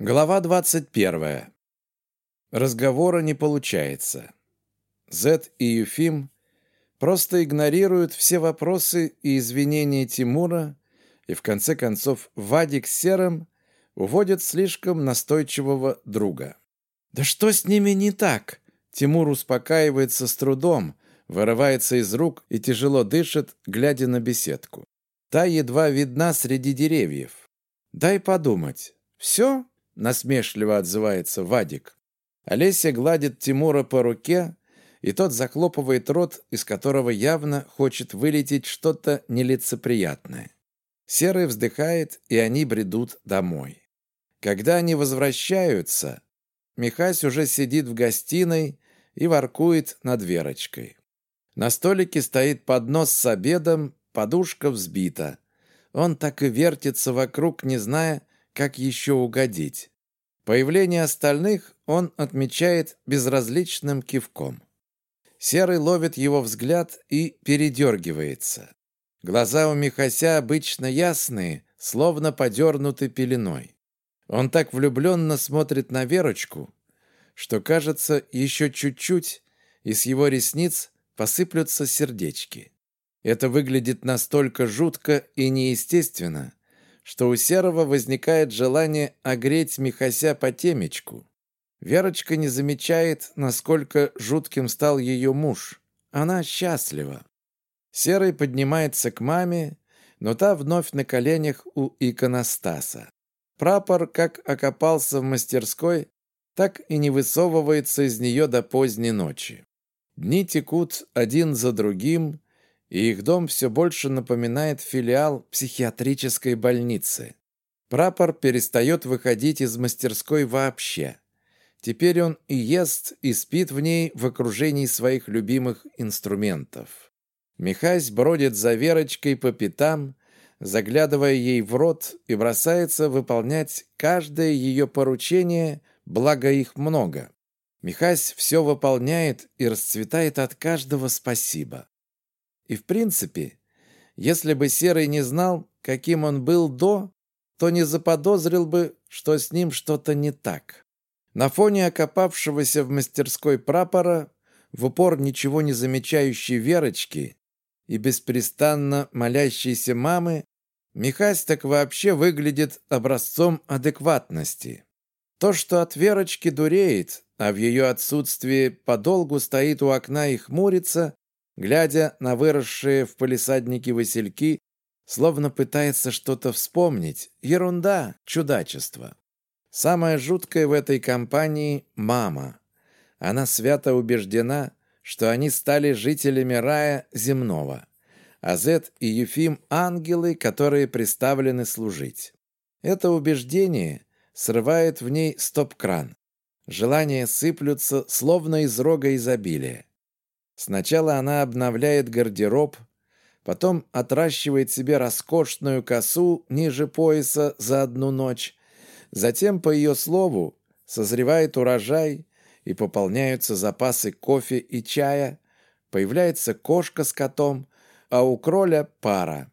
Глава 21. Разговора не получается. Зет и Юфим просто игнорируют все вопросы и извинения Тимура, и в конце концов Вадик с Серым уводят слишком настойчивого друга. «Да что с ними не так?» Тимур успокаивается с трудом, вырывается из рук и тяжело дышит, глядя на беседку. Та едва видна среди деревьев. «Дай подумать. Все?» Насмешливо отзывается Вадик. Олеся гладит Тимура по руке, и тот захлопывает рот, из которого явно хочет вылететь что-то нелицеприятное. Серый вздыхает, и они бредут домой. Когда они возвращаются, Михась уже сидит в гостиной и воркует над Верочкой. На столике стоит поднос с обедом, подушка взбита. Он так и вертится вокруг, не зная, как еще угодить. Появление остальных он отмечает безразличным кивком. Серый ловит его взгляд и передергивается. Глаза у Михася обычно ясные, словно подернуты пеленой. Он так влюбленно смотрит на Верочку, что, кажется, еще чуть-чуть, и с его ресниц посыплются сердечки. Это выглядит настолько жутко и неестественно, что у Серого возникает желание огреть Михася по темечку. Верочка не замечает, насколько жутким стал ее муж. Она счастлива. Серый поднимается к маме, но та вновь на коленях у иконостаса. Прапор как окопался в мастерской, так и не высовывается из нее до поздней ночи. Дни текут один за другим, и их дом все больше напоминает филиал психиатрической больницы. Прапор перестает выходить из мастерской вообще. Теперь он и ест, и спит в ней в окружении своих любимых инструментов. Михась бродит за Верочкой по пятам, заглядывая ей в рот и бросается выполнять каждое ее поручение, благо их много. Михась все выполняет и расцветает от каждого спасибо. И в принципе, если бы Серый не знал, каким он был до, то не заподозрил бы, что с ним что-то не так. На фоне окопавшегося в мастерской прапора, в упор ничего не замечающей Верочки и беспрестанно молящейся мамы, Михась так вообще выглядит образцом адекватности. То, что от Верочки дуреет, а в ее отсутствии подолгу стоит у окна и хмурится, глядя на выросшие в палисаднике васильки, словно пытается что-то вспомнить. Ерунда, чудачество. Самое жуткое в этой компании – мама. Она свято убеждена, что они стали жителями рая земного. А Зет и Ефим – ангелы, которые приставлены служить. Это убеждение срывает в ней стоп-кран. Желания сыплются, словно из рога изобилия. Сначала она обновляет гардероб, потом отращивает себе роскошную косу ниже пояса за одну ночь. Затем, по ее слову, созревает урожай и пополняются запасы кофе и чая, появляется кошка с котом, а у кроля пара.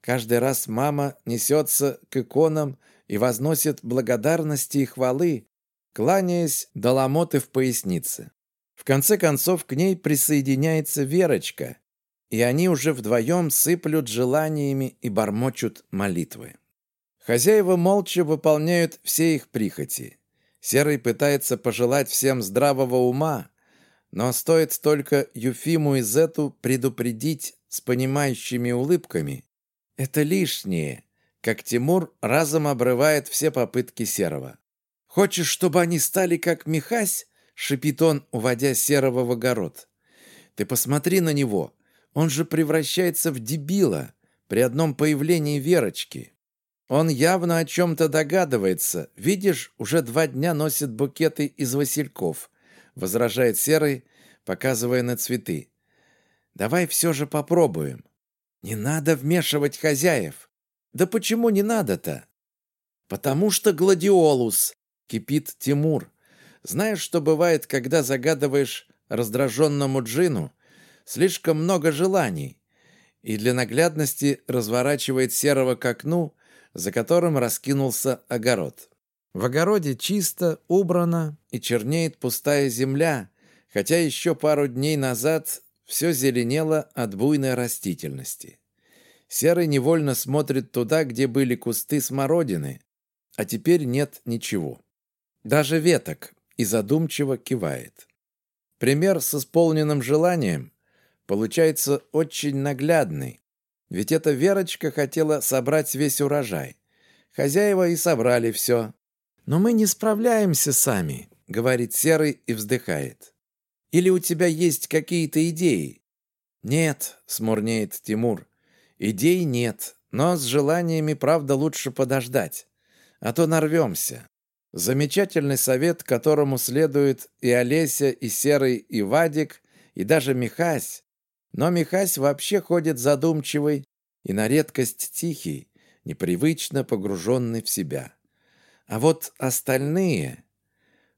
Каждый раз мама несется к иконам и возносит благодарности и хвалы, кланяясь до ломоты в пояснице. Конце концов к ней присоединяется Верочка, и они уже вдвоем сыплют желаниями и бормочут молитвы. Хозяева молча выполняют все их прихоти. Серый пытается пожелать всем здравого ума, но стоит только Юфиму и Зету предупредить с понимающими улыбками. Это лишнее, как Тимур разом обрывает все попытки Серого. «Хочешь, чтобы они стали как Михась?» Шипит он, уводя Серого в огород. «Ты посмотри на него, он же превращается в дебила при одном появлении Верочки. Он явно о чем-то догадывается. Видишь, уже два дня носит букеты из васильков», возражает Серый, показывая на цветы. «Давай все же попробуем». «Не надо вмешивать хозяев». «Да почему не надо-то?» «Потому что гладиолус», — кипит Тимур, знаешь, что бывает, когда загадываешь раздраженному джину слишком много желаний, и для наглядности разворачивает серого к окну, за которым раскинулся огород. В огороде чисто, убрано и чернеет пустая земля, хотя еще пару дней назад все зеленело от буйной растительности. Серый невольно смотрит туда, где были кусты смородины, а теперь нет ничего. Даже веток и задумчиво кивает. Пример с исполненным желанием получается очень наглядный, ведь эта Верочка хотела собрать весь урожай. Хозяева и собрали все. «Но мы не справляемся сами», — говорит Серый и вздыхает. «Или у тебя есть какие-то идеи?» «Нет», — смурнеет Тимур. «Идей нет, но с желаниями, правда, лучше подождать, а то нарвемся». Замечательный совет, которому следует и Олеся, и Серый, и Вадик, и даже Михась. Но Михась вообще ходит задумчивый и на редкость тихий, непривычно погруженный в себя. А вот остальные...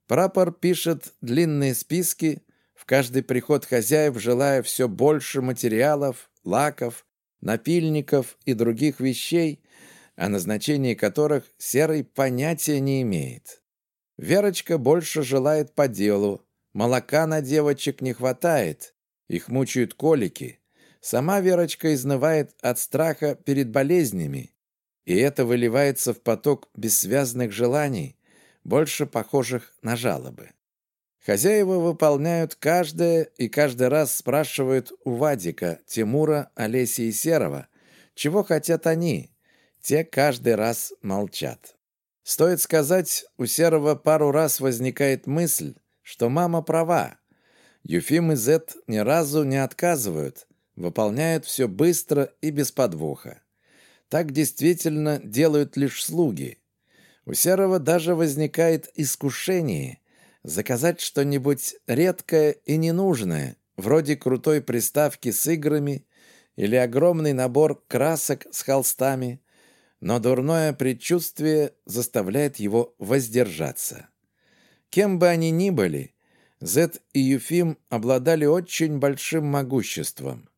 Прапор пишет длинные списки, в каждый приход хозяев желая все больше материалов, лаков, напильников и других вещей, о назначении которых Серый понятия не имеет. Верочка больше желает по делу, молока на девочек не хватает, их мучают колики. Сама Верочка изнывает от страха перед болезнями, и это выливается в поток бессвязных желаний, больше похожих на жалобы. Хозяева выполняют каждое и каждый раз спрашивают у Вадика, Тимура, Олеси и Серова, чего хотят они. Те каждый раз молчат. Стоит сказать, у Серого пару раз возникает мысль, что мама права. Юфим и Зет ни разу не отказывают, выполняют все быстро и без подвоха. Так действительно делают лишь слуги. У Серого даже возникает искушение заказать что-нибудь редкое и ненужное, вроде крутой приставки с играми или огромный набор красок с холстами, но дурное предчувствие заставляет его воздержаться. Кем бы они ни были, Зет и Юфим обладали очень большим могуществом.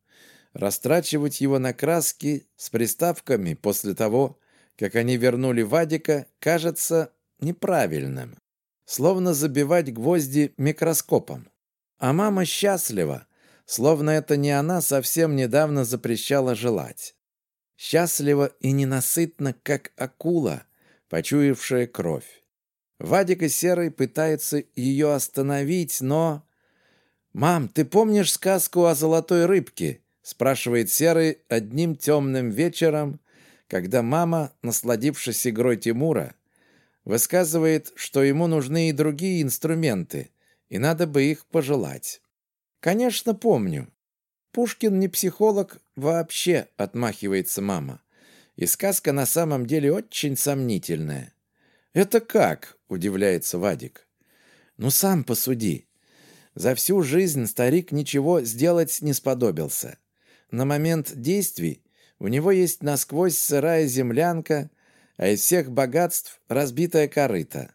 Растрачивать его на краски с приставками после того, как они вернули Вадика, кажется неправильным. Словно забивать гвозди микроскопом. А мама счастлива, словно это не она совсем недавно запрещала желать. Счастлива и ненасытна, как акула, почуявшая кровь. Вадик и Серый пытаются ее остановить, но... «Мам, ты помнишь сказку о золотой рыбке?» спрашивает Серый одним темным вечером, когда мама, насладившись игрой Тимура, высказывает, что ему нужны и другие инструменты, и надо бы их пожелать. «Конечно, помню. Пушкин не психолог вообще», — отмахивается мама. И сказка на самом деле очень сомнительная. «Это как?» — удивляется Вадик. «Ну, сам посуди. За всю жизнь старик ничего сделать не сподобился. На момент действий у него есть насквозь сырая землянка, а из всех богатств разбитая корыта.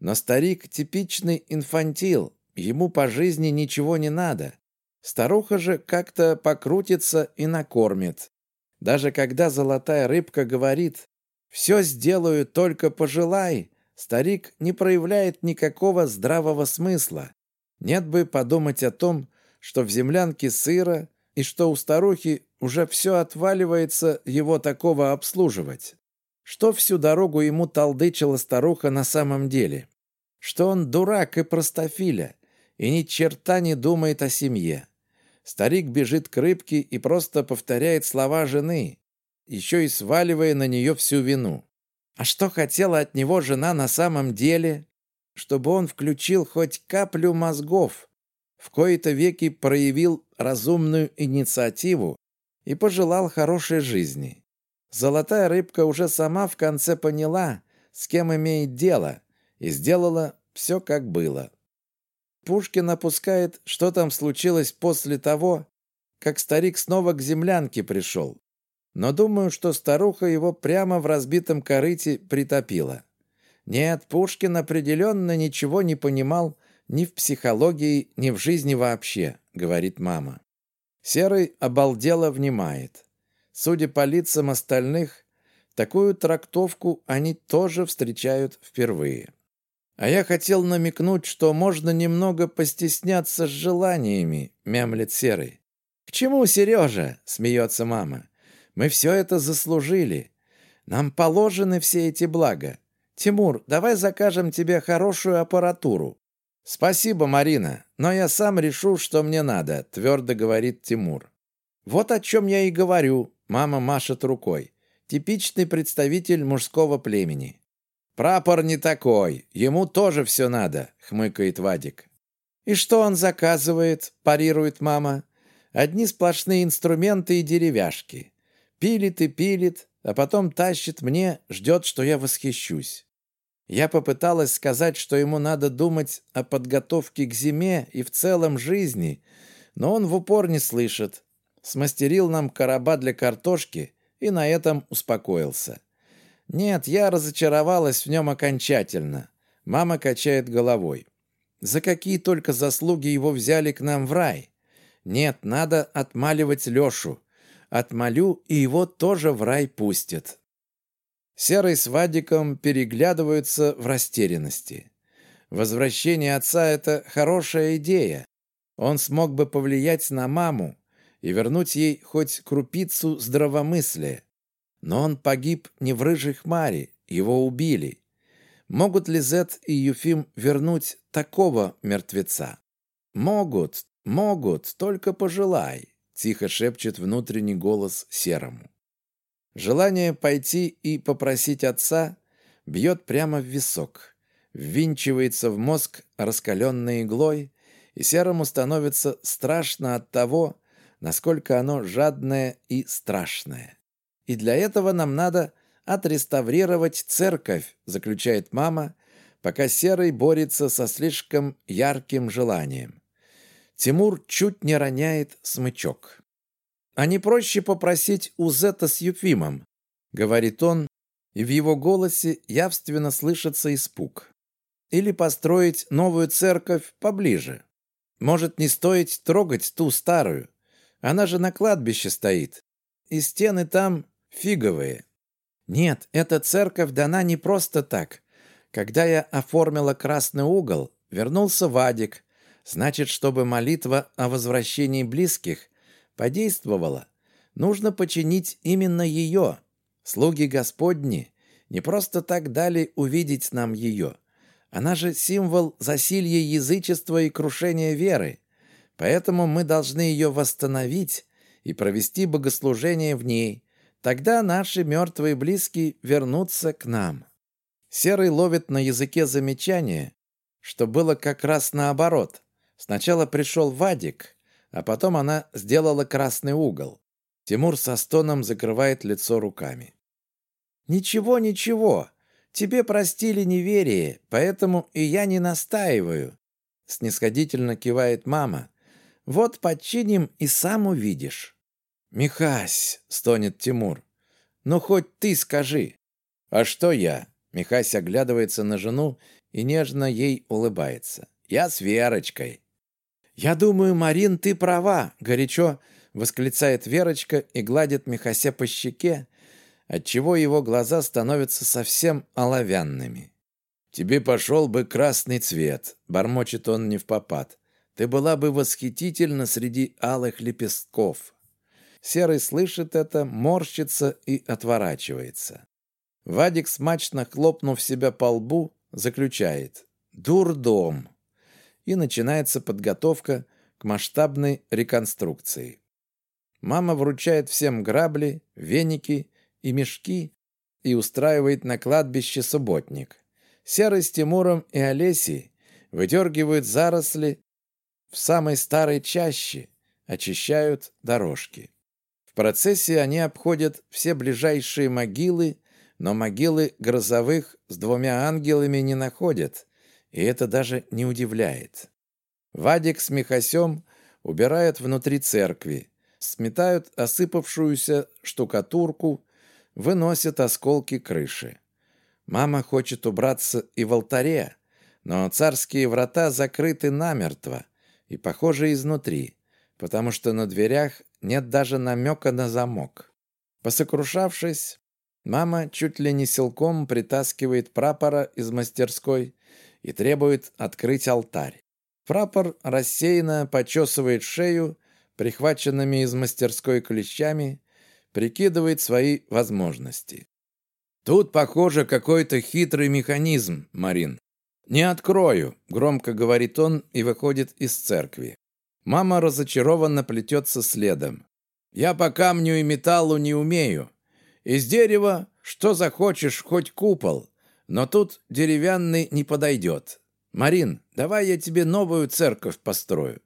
Но старик типичный инфантил, ему по жизни ничего не надо. Старуха же как-то покрутится и накормит. Даже когда золотая рыбка говорит «все сделаю, только пожелай», старик не проявляет никакого здравого смысла. Нет бы подумать о том, что в землянке сыро, и что у старухи уже все отваливается его такого обслуживать. Что всю дорогу ему толдычила старуха на самом деле? Что он дурак и простофиля, и ни черта не думает о семье. Старик бежит к рыбке и просто повторяет слова жены, еще и сваливая на нее всю вину. А что хотела от него жена на самом деле? Чтобы он включил хоть каплю мозгов, в кои-то веки проявил разумную инициативу и пожелал хорошей жизни. Золотая рыбка уже сама в конце поняла, с кем имеет дело, и сделала все, как было. Пушкин опускает, что там случилось после того, как старик снова к землянке пришел. Но думаю, что старуха его прямо в разбитом корыте притопила. Нет, Пушкин определенно ничего не понимал ни в психологии, ни в жизни вообще», — говорит мама. Серый обалдело внимает. Судя по лицам остальных, Такую трактовку они тоже встречают впервые. А я хотел намекнуть, что можно немного постесняться с желаниями, мямлет Серый. «К чему, Сережа?» — смеется мама. «Мы все это заслужили. Нам положены все эти блага. Тимур, давай закажем тебе хорошую аппаратуру». «Спасибо, Марина, но я сам решу, что мне надо», — твердо говорит Тимур. «Вот о чем я и говорю», — мама машет рукой. «Типичный представитель мужского племени». «Прапор не такой, ему тоже все надо», — хмыкает Вадик. «И что он заказывает?» – парирует мама. «Одни сплошные инструменты и деревяшки. Пилит и пилит, а потом тащит мне, ждет, что я восхищусь. Я попыталась сказать, что ему надо думать о подготовке к зиме и в целом жизни, но он в упор не слышит. Смастерил нам короба для картошки и на этом успокоился. Нет, я разочаровалась в нем окончательно. Мама качает головой. За какие только заслуги его взяли к нам в рай? Нет, надо отмаливать Лешу. Отмолю, и его тоже в рай пустят. Серый с Вадиком переглядываются в растерянности. Возвращение отца – это хорошая идея. Он смог бы повлиять на маму и вернуть ей хоть крупицу здравомыслия. Но он погиб не в рыжей хмаре, его убили. Могут ли Зет и Юфим вернуть такого мертвеца? Могут, могут, только пожелай, тихо шепчет внутренний голос Серому. Желание пойти и попросить отца бьет прямо в висок, ввинчивается в мозг раскаленной иглой, и Серому становится страшно от того, насколько оно жадное и страшное. И для этого нам надо отреставрировать церковь, заключает мама, пока Серый борется со слишком ярким желанием. Тимур чуть не роняет смычок. «А не проще попросить у Зета с Юфимом», — говорит он, и в его голосе явственно слышится испуг. «Или построить новую церковь поближе. Может, не стоит трогать ту старую. Она же на кладбище стоит. И стены там фиговые. Нет, эта церковь дана не просто так. Когда я оформила красный угол, вернулся Вадик. Значит, чтобы молитва о возвращении близких подействовала, нужно починить именно ее. Слуги Господни не просто так дали увидеть нам ее. Она же символ засилья язычества и крушения веры. Поэтому мы должны ее восстановить и провести богослужение в ней, Тогда наши мертвые близкие вернутся к нам. Серый ловит на языке замечание, что было как раз наоборот. Сначала пришел Вадик, а потом она сделала красный угол. Тимур со стоном закрывает лицо руками. «Ничего, ничего. Тебе простили неверие, поэтому и я не настаиваю», снисходительно кивает мама. «Вот подчиним и сам увидишь». «Михась!» — стонет Тимур. «Ну, хоть ты скажи!» «А что я?» Михась оглядывается на жену и нежно ей улыбается. «Я с Верочкой». «Я думаю, Марин, ты права!» — горячо восклицает Верочка и гладит Михася по щеке, отчего его глаза становятся совсем оловянными. «Тебе пошел бы красный цвет», — бормочет он не в попад. «Ты была бы восхитительна среди алых лепестков». Серый слышит это, морщится и отворачивается. Вадик, смачно хлопнув себя по лбу, заключает «Дурдом!» и начинается подготовка к масштабной реконструкции. Мама вручает всем грабли, веники и мешки и устраивает на кладбище субботник. Серый с Тимуром и Олесей выдергивают заросли в самой старой чаще, очищают дорожки. В процессе они обходят все ближайшие могилы, но могилы грозовых с двумя ангелами не находят, и это даже не удивляет. Вадик с Михасем убирают внутри церкви, сметают осыпавшуюся штукатурку, выносят осколки крыши. Мама хочет убраться и в алтаре, но царские врата закрыты намертво и, похоже, изнутри, потому что на дверях нет даже намека на замок. Посокрушавшись, Мама чуть ли не силком притаскивает прапора из мастерской и требует открыть алтарь. Прапор рассеянно почесывает шею, прихваченными из мастерской клещами, прикидывает свои возможности. «Тут, похоже, какой-то хитрый механизм, Марин. Не открою», — громко говорит он и выходит из церкви. Мама разочарованно плетется следом. «Я по камню и металлу не умею. Из дерева что захочешь, хоть купол, но тут деревянный не подойдет. Марин, давай я тебе новую церковь построю».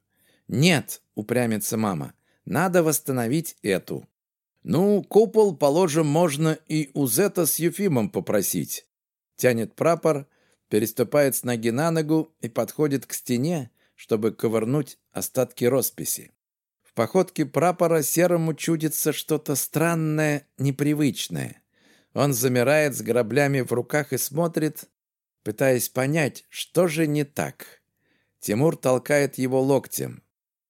«Нет», — упрямится мама, — «надо восстановить эту». «Ну, купол, положим, можно и у Зета с Юфимом попросить». Тянет прапор, переступает с ноги на ногу и подходит к стене, чтобы ковырнуть остатки росписи. В походке прапора серому чудится что-то странное, непривычное. Он замирает с граблями в руках и смотрит, пытаясь понять, что же не так. Тимур толкает его локтем.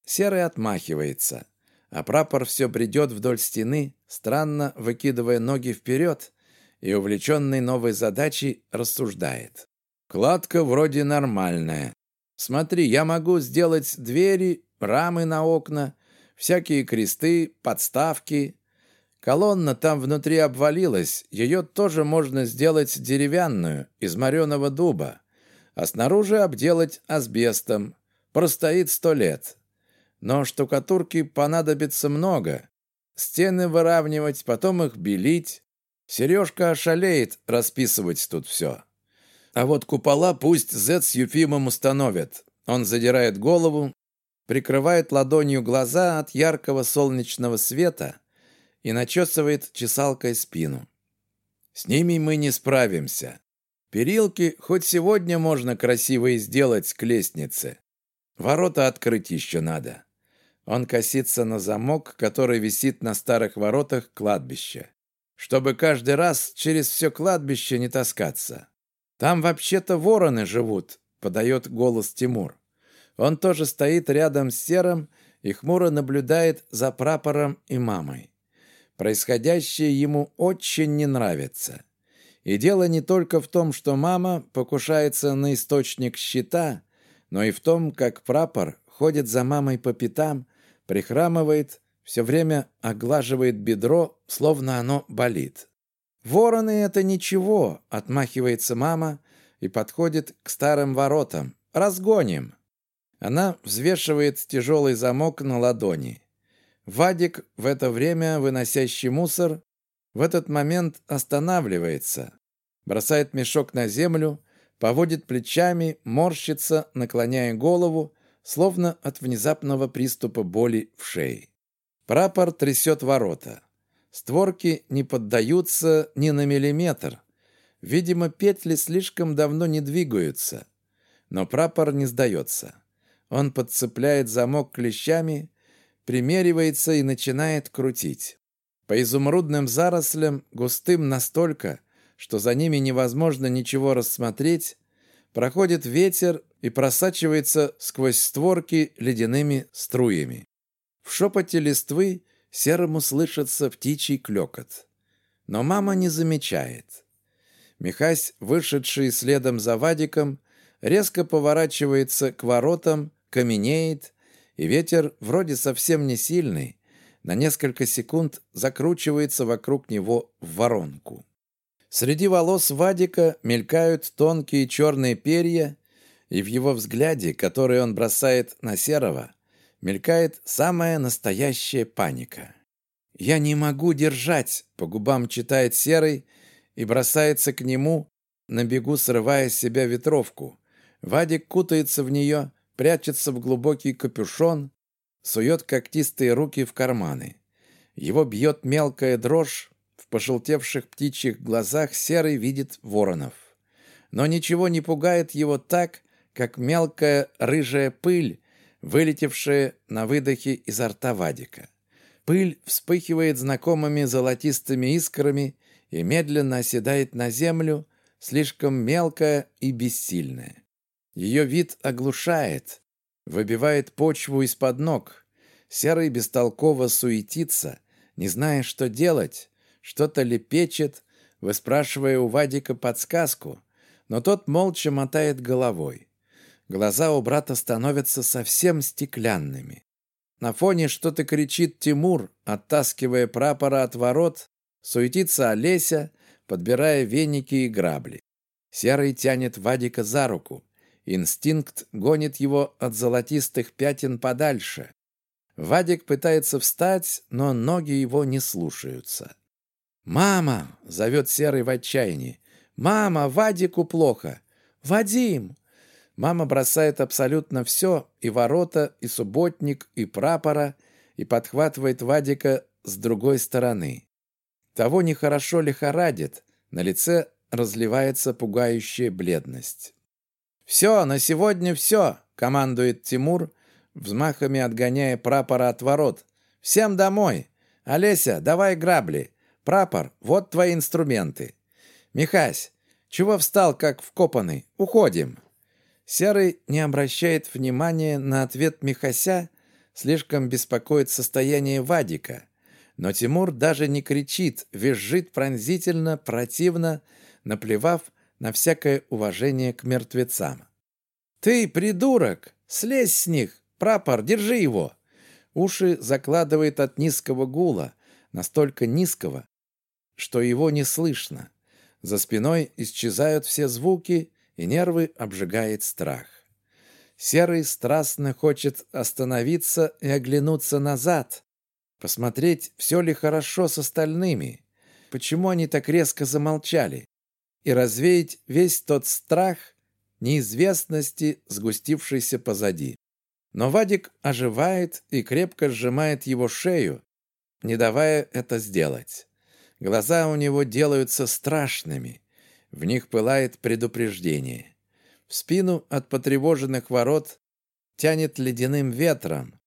Серый отмахивается, а прапор все бредет вдоль стены, странно выкидывая ноги вперед, и, увлеченный новой задачей, рассуждает. «Кладка вроде нормальная. Смотри, я могу сделать двери, рамы на окна, всякие кресты, подставки. Колонна там внутри обвалилась, ее тоже можно сделать деревянную, из мореного дуба, а снаружи обделать асбестом. Простоит сто лет. Но штукатурки понадобится много. Стены выравнивать, потом их белить. Сережка ошалеет расписывать тут все. А вот купола пусть Зет с Юфимом установят. Он задирает голову, прикрывает ладонью глаза от яркого солнечного света и начесывает чесалкой спину. С ними мы не справимся. Перилки хоть сегодня можно красивые сделать к лестнице. Ворота открыть еще надо. Он косится на замок, который висит на старых воротах кладбища. Чтобы каждый раз через все кладбище не таскаться. «Там вообще-то вороны живут», — подает голос Тимур. Он тоже стоит рядом с Серым и хмуро наблюдает за прапором и мамой. Происходящее ему очень не нравится. И дело не только в том, что мама покушается на источник щита, но и в том, как прапор ходит за мамой по пятам, прихрамывает, все время оглаживает бедро, словно оно болит. «Вороны — это ничего», — отмахивается мама и подходит к старым воротам. «Разгоним». Она взвешивает тяжелый замок на ладони. Вадик, в это время выносящий мусор, в этот момент останавливается, бросает мешок на землю, поводит плечами, морщится, наклоняя голову, словно от внезапного приступа боли в шее. Прапор трясет ворота. Створки не поддаются ни на миллиметр. Видимо, петли слишком давно не двигаются. Но прапор не сдается. Он подцепляет замок клещами, примеривается и начинает крутить. По изумрудным зарослям, густым настолько, что за ними невозможно ничего рассмотреть, проходит ветер и просачивается сквозь створки ледяными струями. В шепоте листвы Серому слышится птичий клекот. Но мама не замечает. Михась, вышедший следом за Вадиком, резко поворачивается к воротам, каменеет, и ветер, вроде совсем не сильный, на несколько секунд закручивается вокруг него в воронку. Среди волос Вадика мелькают тонкие черные перья, и в его взгляде, который он бросает на Серого, мелькает самая настоящая паника. «Я не могу держать!» — по губам читает Серый и бросается к нему, на бегу срывая с себя ветровку. Вадик кутается в нее, прячется в глубокий капюшон, сует когтистые руки в карманы. Его бьет мелкая дрожь, в пожелтевших птичьих глазах Серый видит воронов. Но ничего не пугает его так, как мелкая рыжая пыль, вылетевшая на выдохе изо рта Вадика. Пыль вспыхивает знакомыми золотистыми искрами и медленно оседает на землю, слишком мелкая и бессильная. Ее вид оглушает, выбивает почву из-под ног. Серый бестолково суетится, не зная, что делать, что-то лепечет, выспрашивая у Вадика подсказку, но тот молча мотает головой. Глаза у брата становятся совсем стеклянными. На фоне что-то кричит Тимур, оттаскивая прапора от ворот, суетится Олеся, подбирая веники и грабли. Серый тянет Вадика за руку. Инстинкт гонит его от золотистых пятен подальше. Вадик пытается встать, но ноги его не слушаются. «Мама!» — зовет Серый в отчаянии. «Мама, Вадику плохо! Вадим!» Мама бросает абсолютно все, и ворота, и субботник, и прапора, и подхватывает Вадика с другой стороны. Того нехорошо лихорадит, на лице разливается пугающая бледность. «Все, на сегодня все!» — командует Тимур, взмахами отгоняя прапора от ворот. «Всем домой! Олеся, давай грабли! Прапор, вот твои инструменты! Михась, чего встал, как вкопанный? Уходим!» Серый не обращает внимания на ответ Михася, слишком беспокоит состояние Вадика. Но Тимур даже не кричит, визжит пронзительно, противно, наплевав на всякое уважение к мертвецам. «Ты, придурок! Слезь с них! Прапор, держи его!» Уши закладывает от низкого гула, настолько низкого, что его не слышно. За спиной исчезают все звуки, и нервы обжигает страх. Серый страстно хочет остановиться и оглянуться назад, посмотреть, все ли хорошо с остальными, почему они так резко замолчали, и развеять весь тот страх неизвестности, сгустившийся позади. Но Вадик оживает и крепко сжимает его шею, не давая это сделать. Глаза у него делаются страшными, в них пылает предупреждение. В спину от потревоженных ворот тянет ледяным ветром,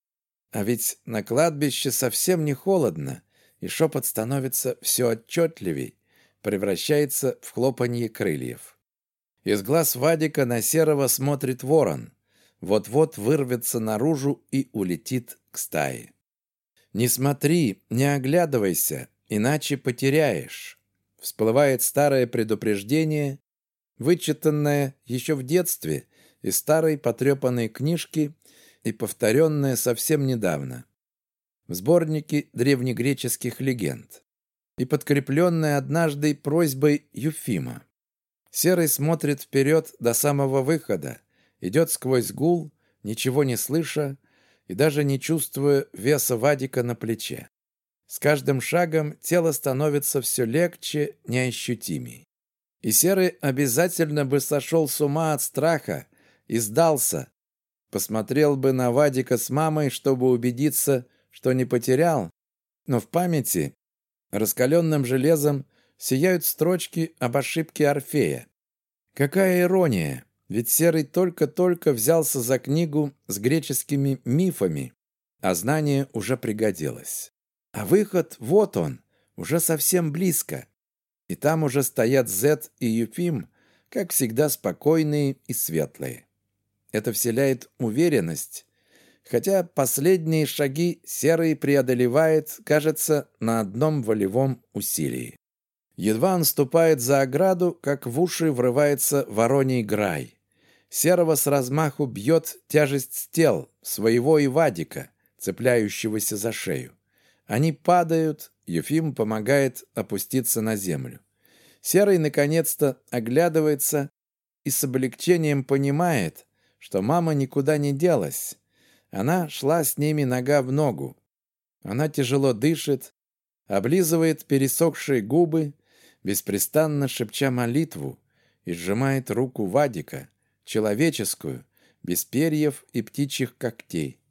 а ведь на кладбище совсем не холодно, и шепот становится все отчетливей, превращается в хлопанье крыльев. Из глаз Вадика на Серого смотрит ворон. Вот-вот вырвется наружу и улетит к стае. «Не смотри, не оглядывайся, иначе потеряешь». Всплывает старое предупреждение, вычитанное еще в детстве из старой потрепанной книжки и повторенное совсем недавно в сборнике древнегреческих легенд и подкрепленное однажды просьбой Юфима. Серый смотрит вперед до самого выхода, идет сквозь гул, ничего не слыша и даже не чувствуя веса Вадика на плече. С каждым шагом тело становится все легче, неощутимей. И Серый обязательно бы сошел с ума от страха и сдался. Посмотрел бы на Вадика с мамой, чтобы убедиться, что не потерял, но в памяти раскаленным железом сияют строчки об ошибке Орфея. Какая ирония! Ведь Серый только-только взялся за книгу с греческими мифами, а знание уже пригодилось. А выход, вот он, уже совсем близко. И там уже стоят Зет и Юфим, как всегда спокойные и светлые. Это вселяет уверенность, хотя последние шаги Серый преодолевает, кажется, на одном волевом усилии. Едва он ступает за ограду, как в уши врывается вороний грай. Серого с размаху бьет тяжесть тел своего и Вадика, цепляющегося за шею. Они падают, Ефим помогает опуститься на землю. Серый наконец-то оглядывается и с облегчением понимает, что мама никуда не делась. Она шла с ними нога в ногу. Она тяжело дышит, облизывает пересохшие губы, беспрестанно шепча молитву, и сжимает руку Вадика, человеческую, без перьев и птичьих когтей.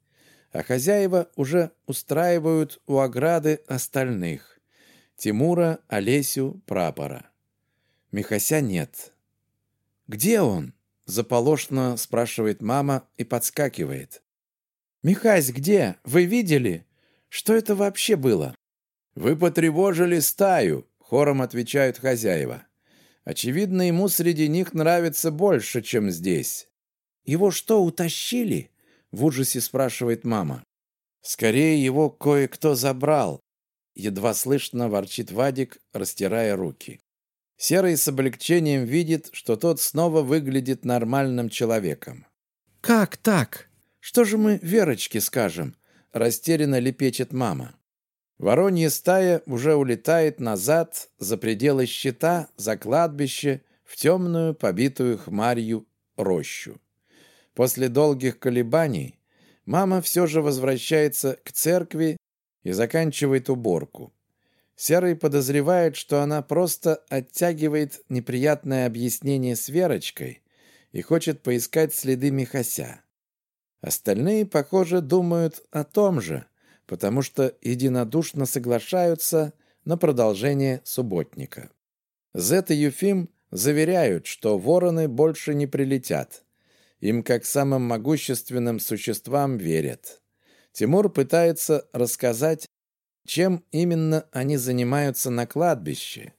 А хозяева уже устраивают у ограды остальных. Тимура, Олесю, Прапора. Михася нет. «Где он?» – заполошно спрашивает мама и подскакивает. «Михась где? Вы видели? Что это вообще было?» «Вы потревожили стаю», — хором отвечают хозяева. «Очевидно, ему среди них нравится больше, чем здесь». «Его что, утащили?» — в ужасе спрашивает мама. «Скорее его кое-кто забрал», — едва слышно ворчит Вадик, растирая руки. Серый с облегчением видит, что тот снова выглядит нормальным человеком. «Как так? Что же мы Верочке скажем?» растерянно лепечет мама. Воронья стая уже улетает назад за пределы щита, за кладбище, в темную, побитую хмарью рощу. После долгих колебаний мама все же возвращается к церкви и заканчивает уборку. Серый подозревает, что она просто оттягивает неприятное объяснение с Верочкой и хочет поискать следы Михася. Остальные, похоже, думают о том же, потому что единодушно соглашаются на продолжение субботника. Зет и Юфим заверяют, что вороны больше не прилетят. Им, как самым могущественным существам, верят. Тимур пытается рассказать, чем именно они занимаются на кладбище,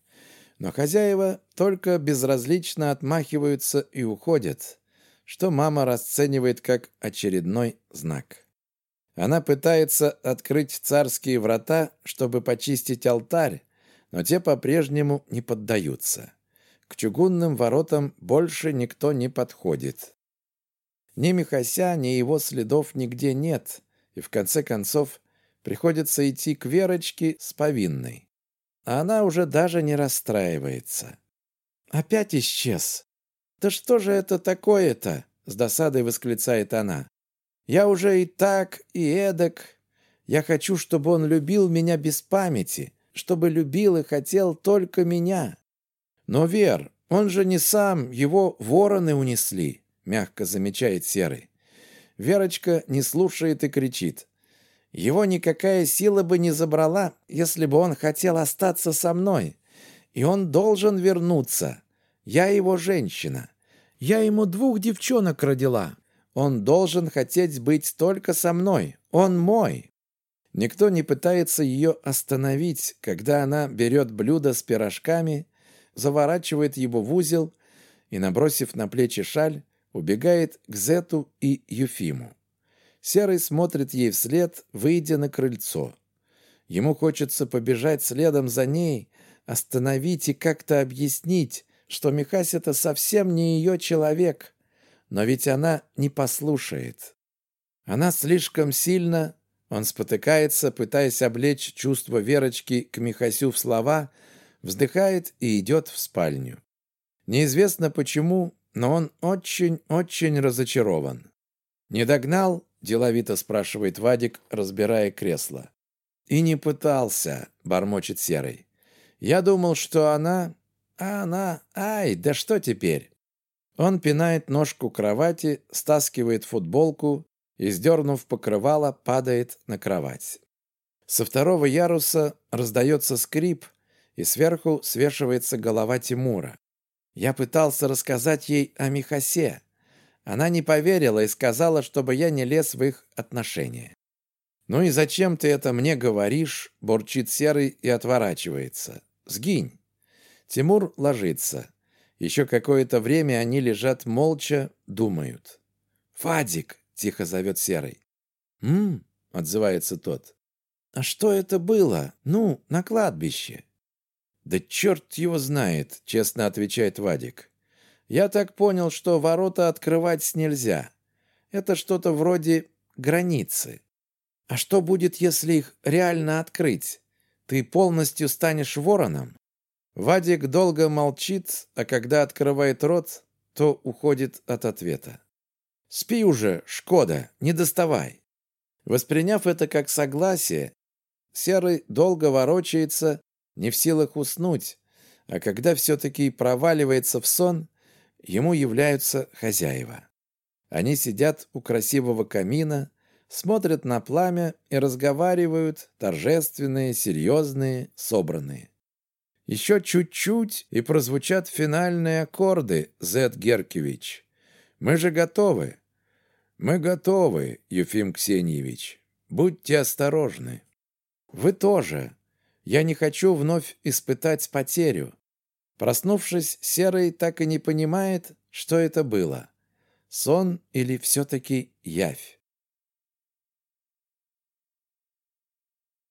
но хозяева только безразлично отмахиваются и уходят, что мама расценивает как очередной знак. Она пытается открыть царские врата, чтобы почистить алтарь, но те по-прежнему не поддаются. К чугунным воротам больше никто не подходит. Ни Михася, ни его следов нигде нет, и в конце концов приходится идти к Верочке с повинной. А она уже даже не расстраивается. Опять исчез. «Да что же это такое-то?» — с досадой восклицает она. «Я уже и так, и эдак. Я хочу, чтобы он любил меня без памяти, чтобы любил и хотел только меня. Но, Вер, он же не сам, его вороны унесли», — мягко замечает Серый. Верочка не слушает и кричит. «Его никакая сила бы не забрала, если бы он хотел остаться со мной. И он должен вернуться. Я его женщина. Я ему двух девчонок родила. Он должен хотеть быть только со мной. Он мой. Никто не пытается ее остановить, когда она берет блюдо с пирожками, заворачивает его в узел и, набросив на плечи шаль, убегает к Зету и Юфиму. Серый смотрит ей вслед, выйдя на крыльцо. Ему хочется побежать следом за ней, остановить и как-то объяснить, что Михась это совсем не ее человек, но ведь она не послушает. Она слишком сильно... Он спотыкается, пытаясь облечь чувство Верочки к Михасю в слова, вздыхает и идет в спальню. Неизвестно почему, но он очень-очень разочарован. «Не догнал?» – деловито спрашивает Вадик, разбирая кресло. «И не пытался», – бормочет Серый. «Я думал, что она а она... Ай, да что теперь? Он пинает ножку кровати, стаскивает футболку и, сдернув покрывало, падает на кровать. Со второго яруса раздается скрип, и сверху свешивается голова Тимура. Я пытался рассказать ей о Михасе. Она не поверила и сказала, чтобы я не лез в их отношения. «Ну и зачем ты это мне говоришь?» – бурчит Серый и отворачивается. «Сгинь!» Тимур ложится. Еще какое-то время они лежат молча, думают. «Фадик!» — тихо зовет Серый. «М-м!» — отзывается тот. «А что это было? Ну, на кладбище?» «Да черт его знает!» — честно отвечает Вадик. «Я так понял, что ворота открывать нельзя. Это что-то вроде границы. А что будет, если их реально открыть? Ты полностью станешь вороном?» Вадик долго молчит, а когда открывает рот, то уходит от ответа. «Спи уже, Шкода, не доставай!» Восприняв это как согласие, Серый долго ворочается, не в силах уснуть, а когда все-таки проваливается в сон, ему являются хозяева. Они сидят у красивого камина, смотрят на пламя и разговаривают, торжественные, серьезные, собранные. Еще чуть-чуть, и прозвучат финальные аккорды, Зет Геркевич. Мы же готовы. Мы готовы, Юфим Ксеньевич. Будьте осторожны. Вы тоже. Я не хочу вновь испытать потерю. Проснувшись, Серый так и не понимает, что это было. Сон или все-таки явь.